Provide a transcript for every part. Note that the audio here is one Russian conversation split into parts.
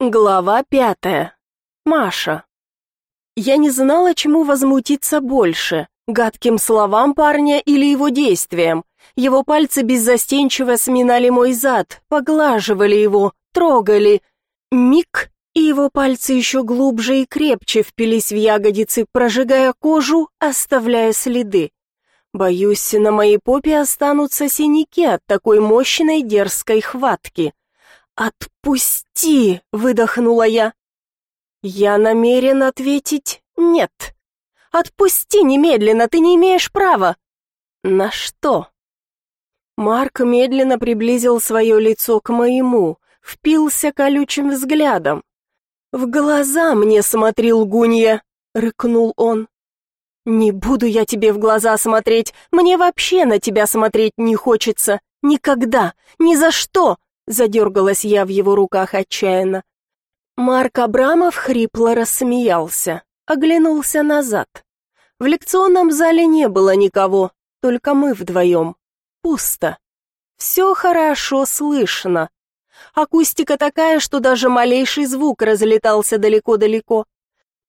Глава пятая. Маша. Я не знала, чему возмутиться больше, гадким словам парня или его действиям. Его пальцы беззастенчиво сминали мой зад, поглаживали его, трогали. Миг, и его пальцы еще глубже и крепче впились в ягодицы, прожигая кожу, оставляя следы. Боюсь, на моей попе останутся синяки от такой мощной дерзкой хватки. «Отпусти!» — выдохнула я. Я намерен ответить «нет». «Отпусти немедленно, ты не имеешь права!» «На что?» Марк медленно приблизил свое лицо к моему, впился колючим взглядом. «В глаза мне смотри, лгунья!» — рыкнул он. «Не буду я тебе в глаза смотреть, мне вообще на тебя смотреть не хочется. Никогда, ни за что!» Задергалась я в его руках отчаянно. Марк Абрамов хрипло рассмеялся, оглянулся назад. В лекционном зале не было никого, только мы вдвоем. Пусто. Все хорошо слышно. Акустика такая, что даже малейший звук разлетался далеко-далеко.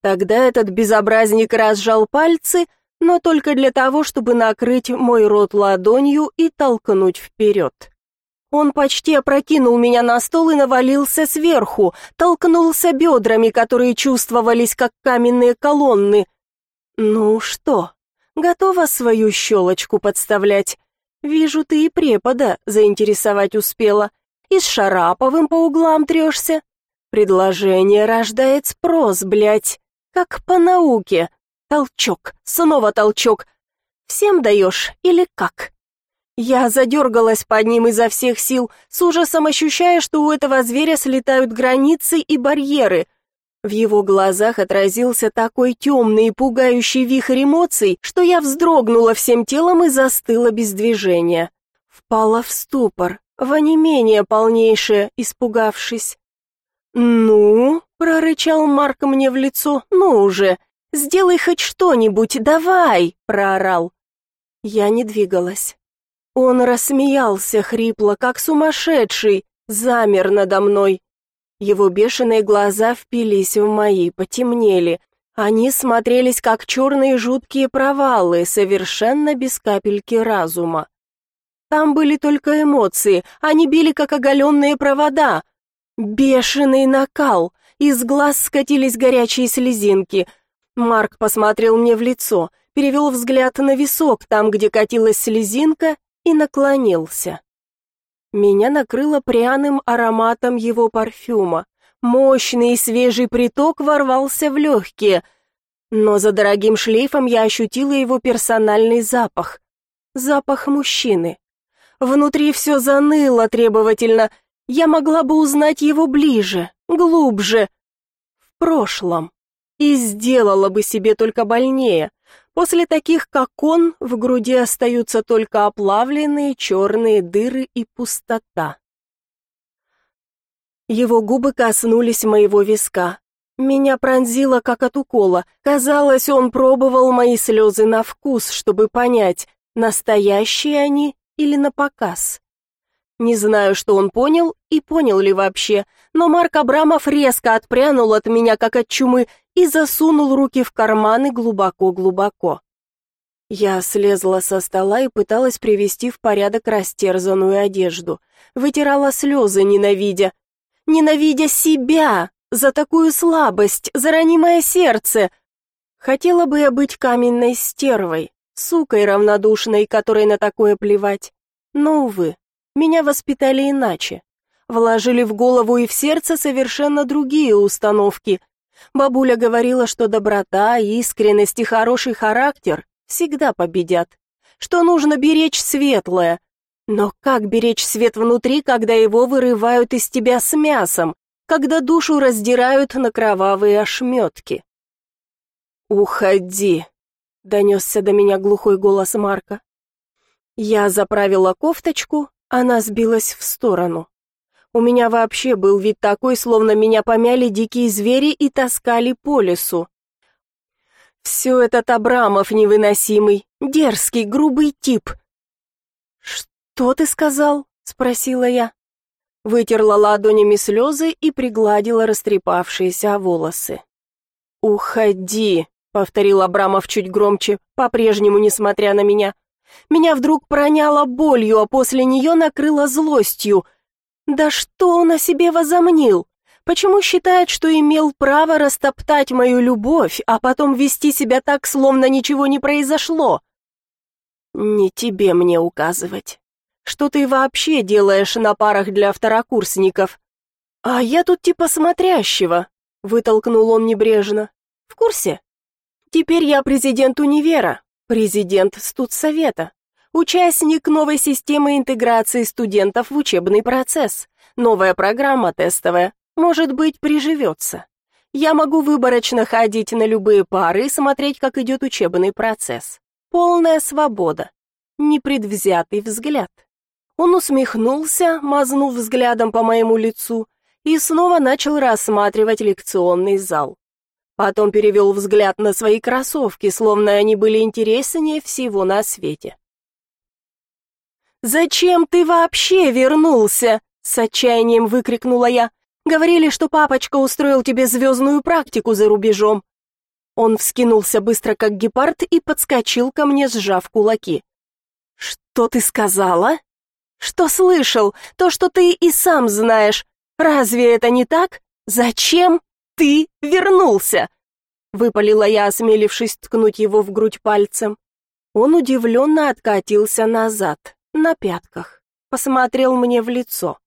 Тогда этот безобразник разжал пальцы, но только для того, чтобы накрыть мой рот ладонью и толкнуть вперед. Он почти опрокинул меня на стол и навалился сверху, толкнулся бедрами, которые чувствовались как каменные колонны. «Ну что, готова свою щелочку подставлять? Вижу, ты и препода заинтересовать успела. И с Шараповым по углам трешься. Предложение рождает спрос, блядь, как по науке. Толчок, снова толчок. Всем даешь или как?» Я задергалась под ним изо всех сил, с ужасом ощущая, что у этого зверя слетают границы и барьеры. В его глазах отразился такой темный и пугающий вихрь эмоций, что я вздрогнула всем телом и застыла без движения. Впала в ступор, в онемение полнейшее, испугавшись. «Ну?» — прорычал Марк мне в лицо. «Ну уже! Сделай хоть что-нибудь, давай!» — проорал. Я не двигалась. Он рассмеялся хрипло, как сумасшедший, замер надо мной. Его бешеные глаза впились в мои, потемнели. Они смотрелись, как черные жуткие провалы, совершенно без капельки разума. Там были только эмоции, они били, как оголенные провода. Бешеный накал, из глаз скатились горячие слезинки. Марк посмотрел мне в лицо, перевел взгляд на висок, там, где катилась слезинка, и наклонился. Меня накрыло пряным ароматом его парфюма. Мощный и свежий приток ворвался в легкие, но за дорогим шлейфом я ощутила его персональный запах. Запах мужчины. Внутри все заныло требовательно. Я могла бы узнать его ближе, глубже, в прошлом. И сделала бы себе только больнее. После таких, как он, в груди остаются только оплавленные черные дыры и пустота. Его губы коснулись моего виска. Меня пронзило, как от укола. Казалось, он пробовал мои слезы на вкус, чтобы понять, настоящие они или на показ. Не знаю, что он понял и понял ли вообще, но Марк Абрамов резко отпрянул от меня, как от чумы, и засунул руки в карманы глубоко-глубоко. Я слезла со стола и пыталась привести в порядок растерзанную одежду. Вытирала слезы, ненавидя. Ненавидя себя! За такую слабость, за ранимое сердце! Хотела бы я быть каменной стервой, сукой равнодушной, которой на такое плевать. Но, увы, меня воспитали иначе. Вложили в голову и в сердце совершенно другие установки, Бабуля говорила, что доброта, искренность и хороший характер всегда победят, что нужно беречь светлое. Но как беречь свет внутри, когда его вырывают из тебя с мясом, когда душу раздирают на кровавые ошметки? «Уходи!» — донесся до меня глухой голос Марка. Я заправила кофточку, она сбилась в сторону. У меня вообще был вид такой, словно меня помяли дикие звери и таскали по лесу. Все этот Абрамов невыносимый, дерзкий, грубый тип. «Что ты сказал?» — спросила я. вытерла ладонями слезы и пригладила растрепавшиеся волосы. «Уходи», — повторил Абрамов чуть громче, по-прежнему несмотря на меня. Меня вдруг проняло болью, а после нее накрыло злостью. Да что он о себе возомнил? Почему считает, что имел право растоптать мою любовь, а потом вести себя так, словно ничего не произошло? Не тебе мне указывать. Что ты вообще делаешь на парах для второкурсников? А я тут типа смотрящего, вытолкнул он небрежно. В курсе? Теперь я президент универа, президент студсовета, участник новой системы интеграции студентов в учебный процесс, новая программа тестовая, может быть, приживется. Я могу выборочно ходить на любые пары и смотреть, как идет учебный процесс. Полная свобода, непредвзятый взгляд. Он усмехнулся, мазнув взглядом по моему лицу, и снова начал рассматривать лекционный зал. Потом перевел взгляд на свои кроссовки, словно они были интереснее всего на свете. «Зачем ты вообще вернулся?» — с отчаянием выкрикнула я. «Говорили, что папочка устроил тебе звездную практику за рубежом». Он вскинулся быстро, как гепард, и подскочил ко мне, сжав кулаки. «Что ты сказала?» «Что слышал? То, что ты и сам знаешь. Разве это не так? Зачем ты вернулся?» Выпалила я, осмелившись ткнуть его в грудь пальцем. Он удивленно откатился назад, на пятках, посмотрел мне в лицо.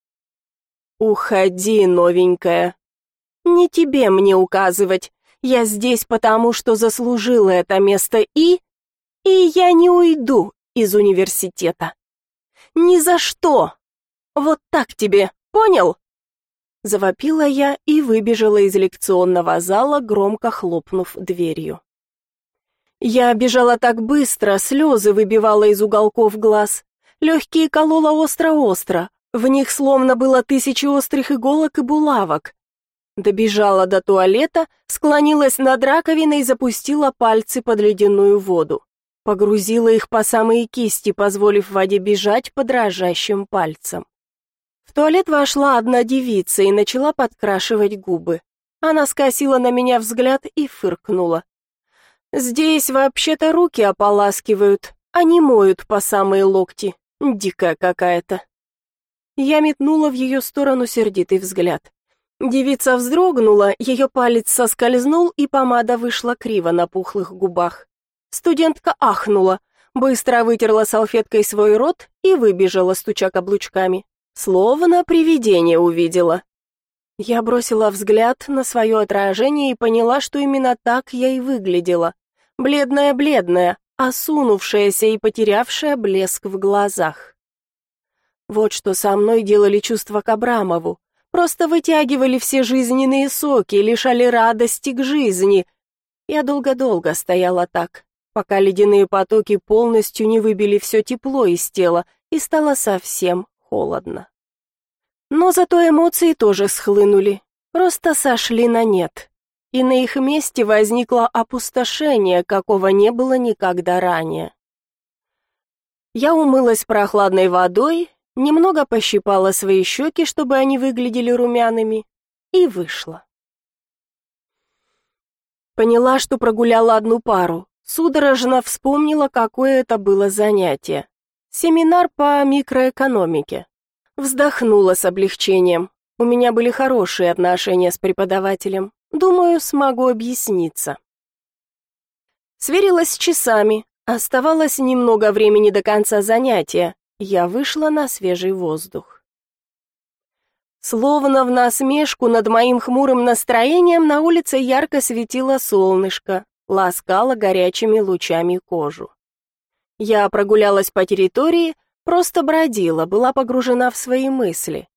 «Уходи, новенькая. Не тебе мне указывать. Я здесь потому, что заслужила это место и... И я не уйду из университета. Ни за что. Вот так тебе, понял?» Завопила я и выбежала из лекционного зала, громко хлопнув дверью. Я бежала так быстро, слезы выбивала из уголков глаз. Легкие колола остро-остро, в них словно было тысячи острых иголок и булавок. Добежала до туалета, склонилась над раковиной и запустила пальцы под ледяную воду. Погрузила их по самые кисти, позволив воде бежать по дрожащим пальцам. В туалет вошла одна девица и начала подкрашивать губы. Она скосила на меня взгляд и фыркнула. «Здесь вообще-то руки ополаскивают, а не моют по самые локти. Дикая какая-то». Я метнула в ее сторону сердитый взгляд. Девица вздрогнула, ее палец соскользнул, и помада вышла криво на пухлых губах. Студентка ахнула, быстро вытерла салфеткой свой рот и выбежала, стуча каблучками. Словно привидение увидела. Я бросила взгляд на свое отражение и поняла, что именно так я и выглядела. Бледная-бледная, осунувшаяся и потерявшая блеск в глазах. Вот что со мной делали чувства к Абрамову. Просто вытягивали все жизненные соки, лишали радости к жизни. Я долго-долго стояла так, пока ледяные потоки полностью не выбили все тепло из тела и стало совсем холодно. Но зато эмоции тоже схлынули, просто сошли на нет. И на их месте возникло опустошение, какого не было никогда ранее. Я умылась прохладной водой, немного пощипала свои щеки, чтобы они выглядели румяными, и вышла. Поняла, что прогуляла одну пару, судорожно вспомнила, какое это было занятие. Семинар по микроэкономике. Вздохнула с облегчением. У меня были хорошие отношения с преподавателем. Думаю, смогу объясниться. Сверилась с часами. Оставалось немного времени до конца занятия. Я вышла на свежий воздух. Словно в насмешку над моим хмурым настроением на улице ярко светило солнышко, ласкало горячими лучами кожу. Я прогулялась по территории, просто бродила, была погружена в свои мысли.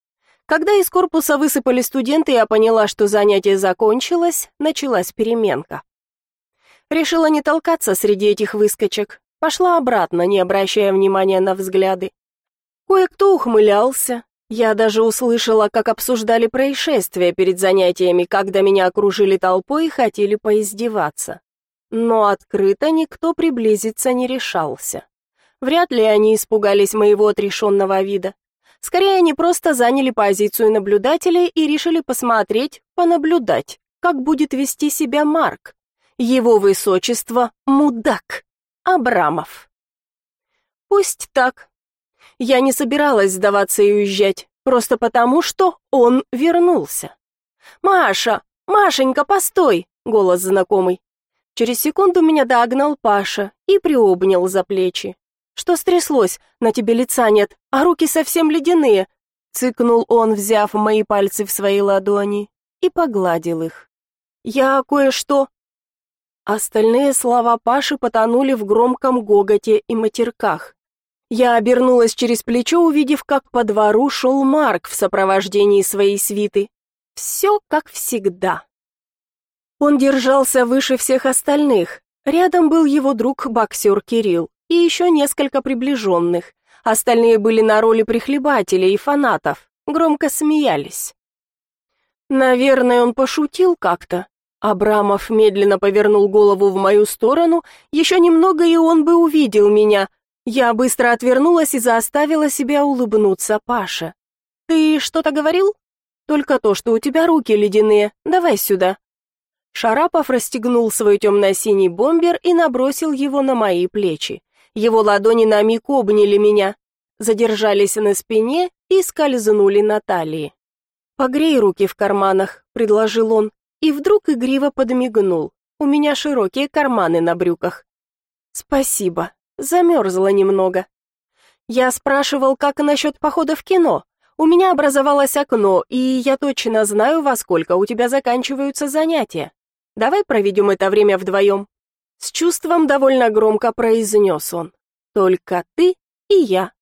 Когда из корпуса высыпали студенты, я поняла, что занятие закончилось, началась переменка. Решила не толкаться среди этих выскочек, пошла обратно, не обращая внимания на взгляды. Кое-кто ухмылялся. Я даже услышала, как обсуждали происшествия перед занятиями, когда меня окружили толпой и хотели поиздеваться но открыто никто приблизиться не решался. Вряд ли они испугались моего отрешенного вида. Скорее, они просто заняли позицию наблюдателей и решили посмотреть, понаблюдать, как будет вести себя Марк. Его высочество – мудак. Абрамов. Пусть так. Я не собиралась сдаваться и уезжать, просто потому, что он вернулся. «Маша! Машенька, постой!» — голос знакомый. Через секунду меня догнал Паша и приобнял за плечи. «Что стряслось? На тебе лица нет, а руки совсем ледяные!» Цыкнул он, взяв мои пальцы в свои ладони, и погладил их. «Я кое-что...» Остальные слова Паши потонули в громком гоготе и матерках. Я обернулась через плечо, увидев, как по двору шел Марк в сопровождении своей свиты. Все как всегда. Он держался выше всех остальных. Рядом был его друг-боксер Кирилл и еще несколько приближенных. Остальные были на роли прихлебателей и фанатов, громко смеялись. Наверное, он пошутил как-то, Абрамов медленно повернул голову в мою сторону, еще немного, и он бы увидел меня. Я быстро отвернулась и заставила себя улыбнуться Паша. «Ты что-то говорил?» «Только то, что у тебя руки ледяные. Давай сюда». Шарапов расстегнул свой темно-синий бомбер и набросил его на мои плечи. Его ладони на миг обняли меня, задержались на спине и скользнули на талии. «Погрей руки в карманах», — предложил он и вдруг игриво подмигнул. У меня широкие карманы на брюках. Спасибо. Замерзла немного. Я спрашивал, как насчет похода в кино. У меня образовалось окно, и я точно знаю, во сколько у тебя заканчиваются занятия. Давай проведем это время вдвоем». С чувством довольно громко произнес он. «Только ты и я».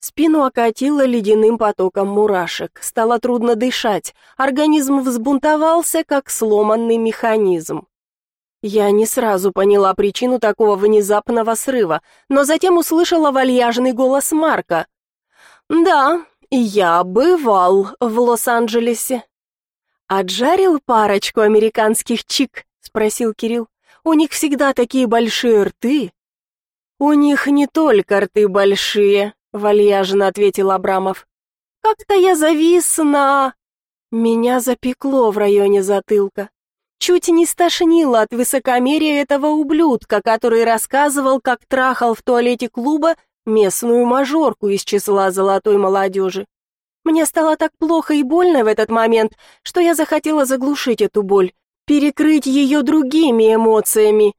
Спину окатило ледяным потоком мурашек, стало трудно дышать, организм взбунтовался, как сломанный механизм. Я не сразу поняла причину такого внезапного срыва, но затем услышала вальяжный голос Марка. «Да, я бывал в Лос-Анджелесе». «Отжарил парочку американских чик?» — спросил Кирилл. «У них всегда такие большие рты». «У них не только рты большие», вальяжно ответил Абрамов. Как-то я завис на Меня запекло в районе затылка. Чуть не стошнило от высокомерия этого ублюдка, который рассказывал, как трахал в туалете клуба местную мажорку из числа золотой молодежи. Мне стало так плохо и больно в этот момент, что я захотела заглушить эту боль, перекрыть ее другими эмоциями,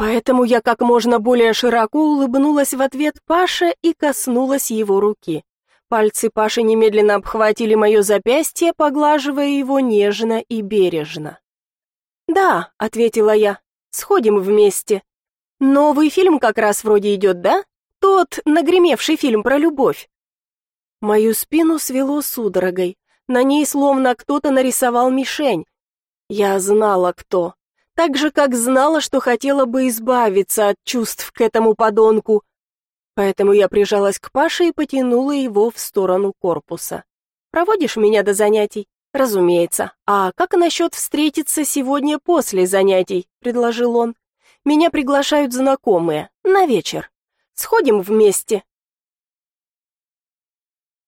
Поэтому я как можно более широко улыбнулась в ответ Паше и коснулась его руки. Пальцы Паши немедленно обхватили мое запястье, поглаживая его нежно и бережно. «Да», — ответила я, — «сходим вместе. Новый фильм как раз вроде идет, да? Тот нагремевший фильм про любовь». Мою спину свело судорогой. На ней словно кто-то нарисовал мишень. Я знала, кто так же, как знала, что хотела бы избавиться от чувств к этому подонку. Поэтому я прижалась к Паше и потянула его в сторону корпуса. «Проводишь меня до занятий?» «Разумеется. А как насчет встретиться сегодня после занятий?» — предложил он. «Меня приглашают знакомые. На вечер. Сходим вместе».